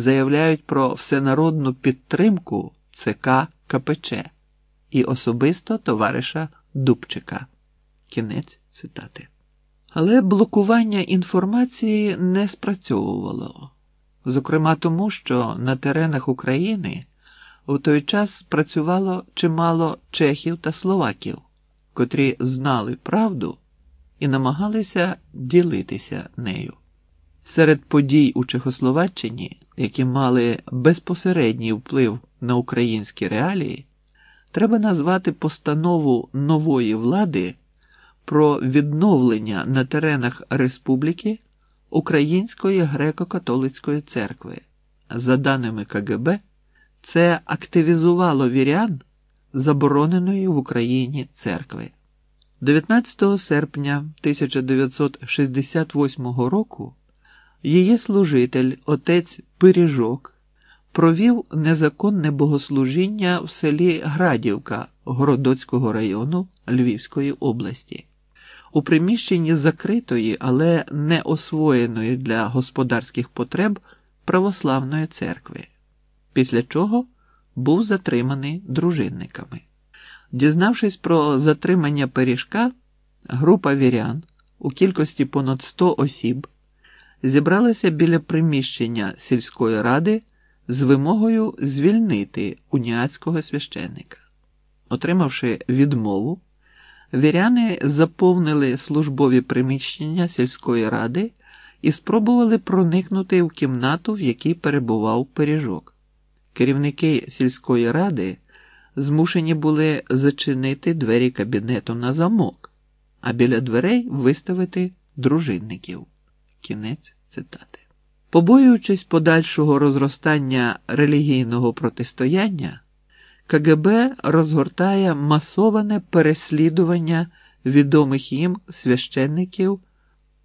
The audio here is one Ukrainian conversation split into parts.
заявляють про всенародну підтримку ЦК КПЧ і особисто товариша Дубчика. Кінець цитати. Але блокування інформації не спрацьовувало, зокрема тому, що на теренах України у той час працювало чимало чехів та словаків, котрі знали правду і намагалися ділитися нею. Серед подій у Чехословаччині, які мали безпосередній вплив на українські реалії, треба назвати постанову нової влади про відновлення на теренах республіки Української греко-католицької церкви. За даними КГБ, це активізувало вірян забороненої в Україні церкви. 19 серпня 1968 року її служитель, отець Пиріжок, провів незаконне богослужіння в селі Градівка Городоцького району Львівської області. У приміщенні закритої, але не освоєної для господарських потреб православної церкви, після чого був затриманий дружинниками. Дізнавшись про затримання пиріжка, група вірян у кількості понад 100 осіб зібралася біля приміщення сільської ради з вимогою звільнити уніатського священника. Отримавши відмову, віряни заповнили службові приміщення сільської ради і спробували проникнути в кімнату, в якій перебував пиріжок. Керівники сільської ради змушені були зачинити двері кабінету на замок, а біля дверей виставити дружинників. Кінець цитати. Побоюючись подальшого розростання релігійного протистояння, КГБ розгортає масоване переслідування відомих їм священників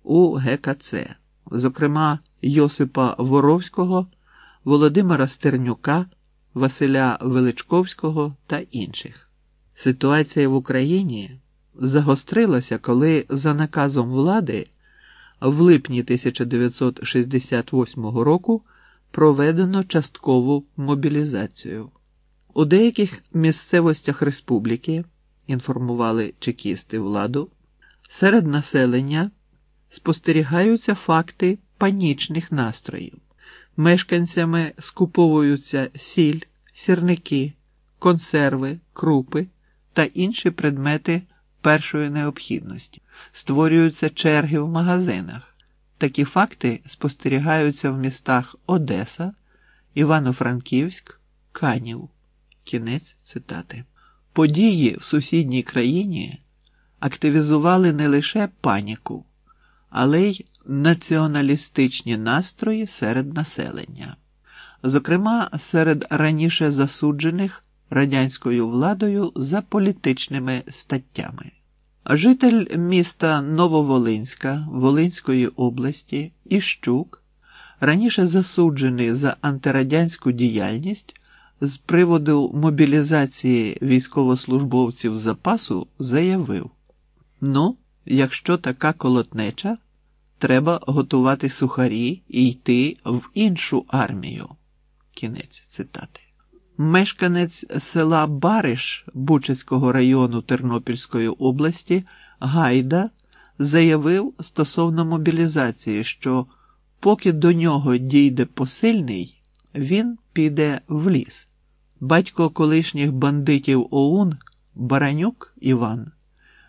у ГКЦ, зокрема Йосипа Воровського, Володимира Стернюка, Василя Величковського та інших. Ситуація в Україні загострилася, коли за наказом влади в липні 1968 року проведено часткову мобілізацію. У деяких місцевостях республіки, інформували чекісти владу, серед населення спостерігаються факти панічних настроїв. Мешканцями скуповуються сіль, сірники, консерви, крупи та інші предмети першої необхідності, створюються черги в магазинах. Такі факти спостерігаються в містах Одеса, Івано-Франківськ, Канів. Кінець цитати. Події в сусідній країні активізували не лише паніку, але й націоналістичні настрої серед населення, зокрема серед раніше засуджених радянською владою за політичними статтями. Житель міста Нововолинська Волинської області Іщук, раніше засуджений за антирадянську діяльність з приводу мобілізації військовослужбовців запасу, заявив: Ну, якщо така колотнеча, треба готувати сухарі і йти в іншу армію. Кінець цитати. Мешканець села Бариш Бучацького району Тернопільської області Гайда заявив стосовно мобілізації, що поки до нього дійде посильний, він піде в ліс. Батько колишніх бандитів ОУН Баранюк Іван,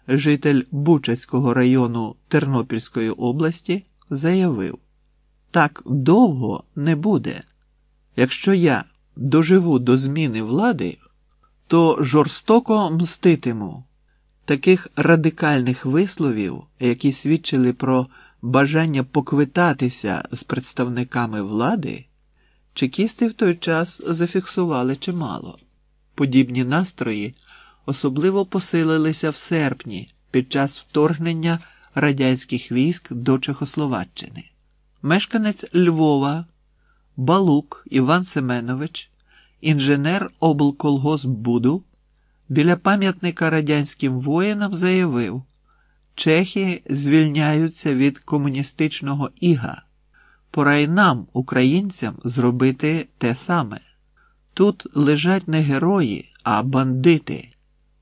житель Бучацького району Тернопільської області, заявив: так довго не буде. Якщо я доживу до зміни влади, то жорстоко мститиму таких радикальних висловів, які свідчили про бажання поквитатися з представниками влади, чекісти в той час зафіксували чимало. Подібні настрої особливо посилилися в серпні під час вторгнення радянських військ до Чехословаччини. Мешканець Львова. Балук Іван Семенович, інженер облколгосбуду, біля пам'ятника радянським воїнам заявив, Чехи звільняються від комуністичного іга. пора й нам, українцям, зробити те саме. Тут лежать не герої, а бандити.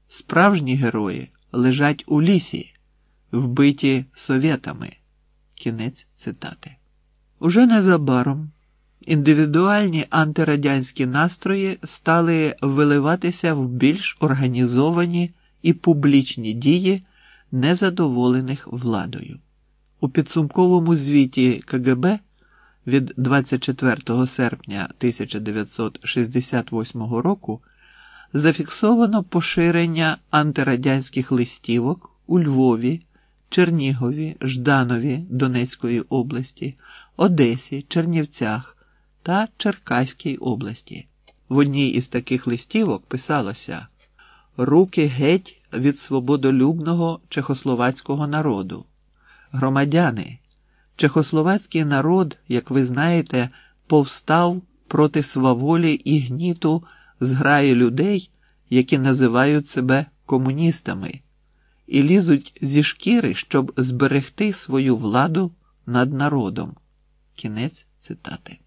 Справжні герої лежать у лісі, вбиті совєтами. Кінець цитати. Уже незабаром індивідуальні антирадянські настрої стали виливатися в більш організовані і публічні дії незадоволених владою. У підсумковому звіті КГБ від 24 серпня 1968 року зафіксовано поширення антирадянських листівок у Львові, Чернігові, Жданові Донецької області, Одесі, Чернівцях та Черкаській області. В одній із таких листівок писалося Руки геть від свободолюбного чехословацького народу. Громадяни, чехословацький народ, як ви знаєте, повстав проти сваволі і гніту зграї людей, які називають себе комуністами, і лізуть зі шкіри, щоб зберегти свою владу над народом. Кінець цитати.